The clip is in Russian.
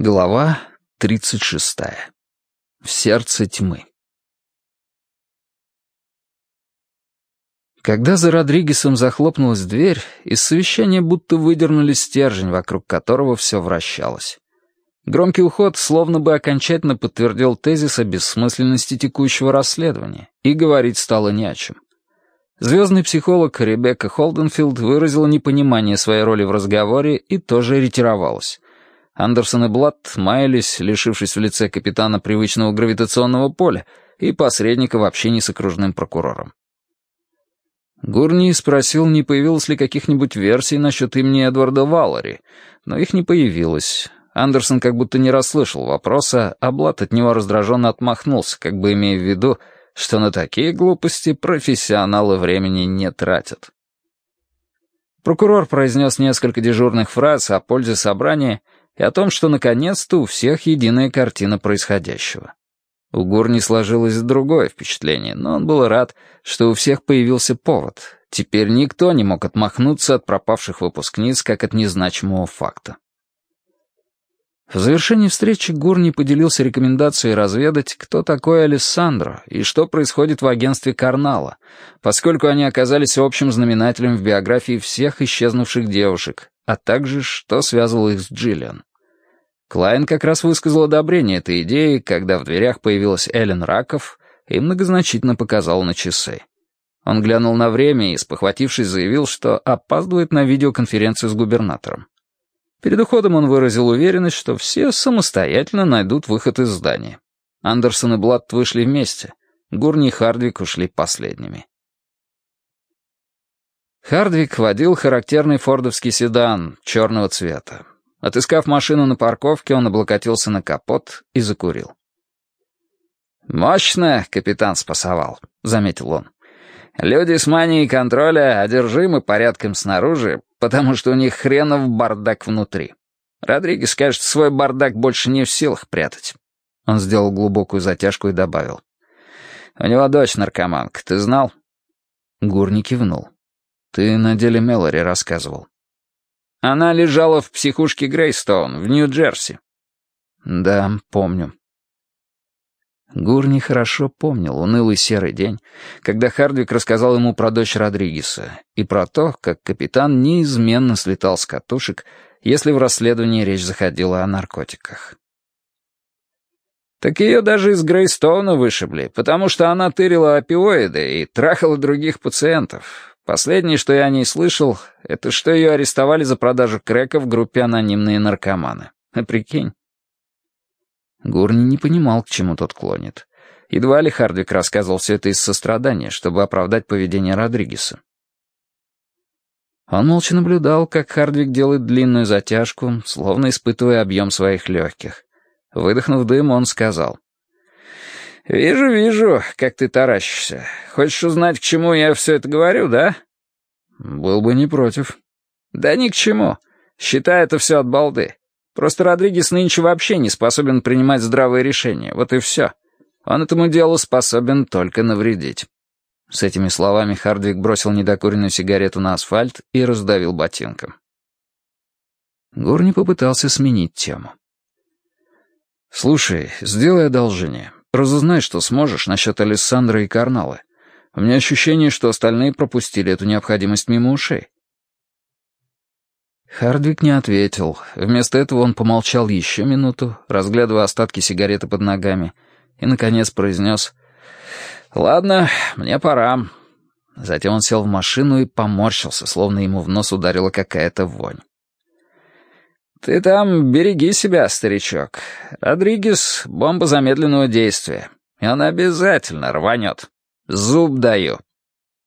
Глава 36. В сердце тьмы. Когда за Родригесом захлопнулась дверь, из совещания будто выдернули стержень, вокруг которого все вращалось. Громкий уход словно бы окончательно подтвердил тезис о бессмысленности текущего расследования, и говорить стало не о чем. Звездный психолог Ребекка Холденфилд выразила непонимание своей роли в разговоре и тоже ретировалась. Андерсон и Блатт маялись, лишившись в лице капитана привычного гравитационного поля и посредника в общении с окружным прокурором. Гурни спросил, не появилось ли каких-нибудь версий насчет имени Эдварда Валлари, но их не появилось. Андерсон как будто не расслышал вопроса, а Блатт от него раздраженно отмахнулся, как бы имея в виду, что на такие глупости профессионалы времени не тратят. Прокурор произнес несколько дежурных фраз о пользе собрания — и о том, что наконец-то у всех единая картина происходящего. У Гурни сложилось другое впечатление, но он был рад, что у всех появился повод. Теперь никто не мог отмахнуться от пропавших выпускниц, как от незначимого факта. В завершении встречи Гурни поделился рекомендацией разведать, кто такой Алессандро и что происходит в агентстве Карнала, поскольку они оказались общим знаменателем в биографии всех исчезнувших девушек, а также что связывало их с Джиллиан. Клайн как раз высказал одобрение этой идеи, когда в дверях появилась Эллен Раков и многозначительно показал на часы. Он глянул на время и, спохватившись, заявил, что опаздывает на видеоконференцию с губернатором. Перед уходом он выразил уверенность, что все самостоятельно найдут выход из здания. Андерсон и Блатт вышли вместе. Гурни и Хардвик ушли последними. Хардвик водил характерный фордовский седан черного цвета. Отыскав машину на парковке, он облокотился на капот и закурил. «Мощно капитан спасовал», — заметил он. «Люди с манией контроля одержимы порядком снаружи, потому что у них хренов бардак внутри. Родригес, кажется, свой бардак больше не в силах прятать». Он сделал глубокую затяжку и добавил. «У него дочь наркоманка, ты знал?» Гурни кивнул. «Ты на деле Мелори рассказывал». Она лежала в психушке Грейстоун в Нью-Джерси. Да, помню. Гурни хорошо помнил унылый серый день, когда Хардвик рассказал ему про дочь Родригеса и про то, как капитан неизменно слетал с катушек, если в расследовании речь заходила о наркотиках. Так ее даже из Грейстоуна вышибли, потому что она тырила опиоиды и трахала других пациентов. Последнее, что я о ней слышал, это что ее арестовали за продажу крека в группе «Анонимные наркоманы». А прикинь? Гурни не понимал, к чему тот клонит. Едва ли Хардвик рассказывал все это из сострадания, чтобы оправдать поведение Родригеса. Он молча наблюдал, как Хардвик делает длинную затяжку, словно испытывая объем своих легких. Выдохнув дым, он сказал. «Вижу, вижу, как ты таращишься. Хочешь узнать, к чему я все это говорю, да?» «Был бы не против». «Да ни к чему. Считай это все от балды. Просто Родригес нынче вообще не способен принимать здравые решения. Вот и все. Он этому делу способен только навредить». С этими словами Хардвик бросил недокуренную сигарету на асфальт и раздавил ботинком. Гурни попытался сменить тему. «Слушай, сделай одолжение. Разузнай, что сможешь насчет Александра и Карналы. У меня ощущение, что остальные пропустили эту необходимость мимо ушей». Хардвик не ответил. Вместо этого он помолчал еще минуту, разглядывая остатки сигареты под ногами, и, наконец, произнес «Ладно, мне пора». Затем он сел в машину и поморщился, словно ему в нос ударила какая-то вонь. «Ты там береги себя, старичок. Родригес — бомба замедленного действия, и он обязательно рванет. Зуб даю».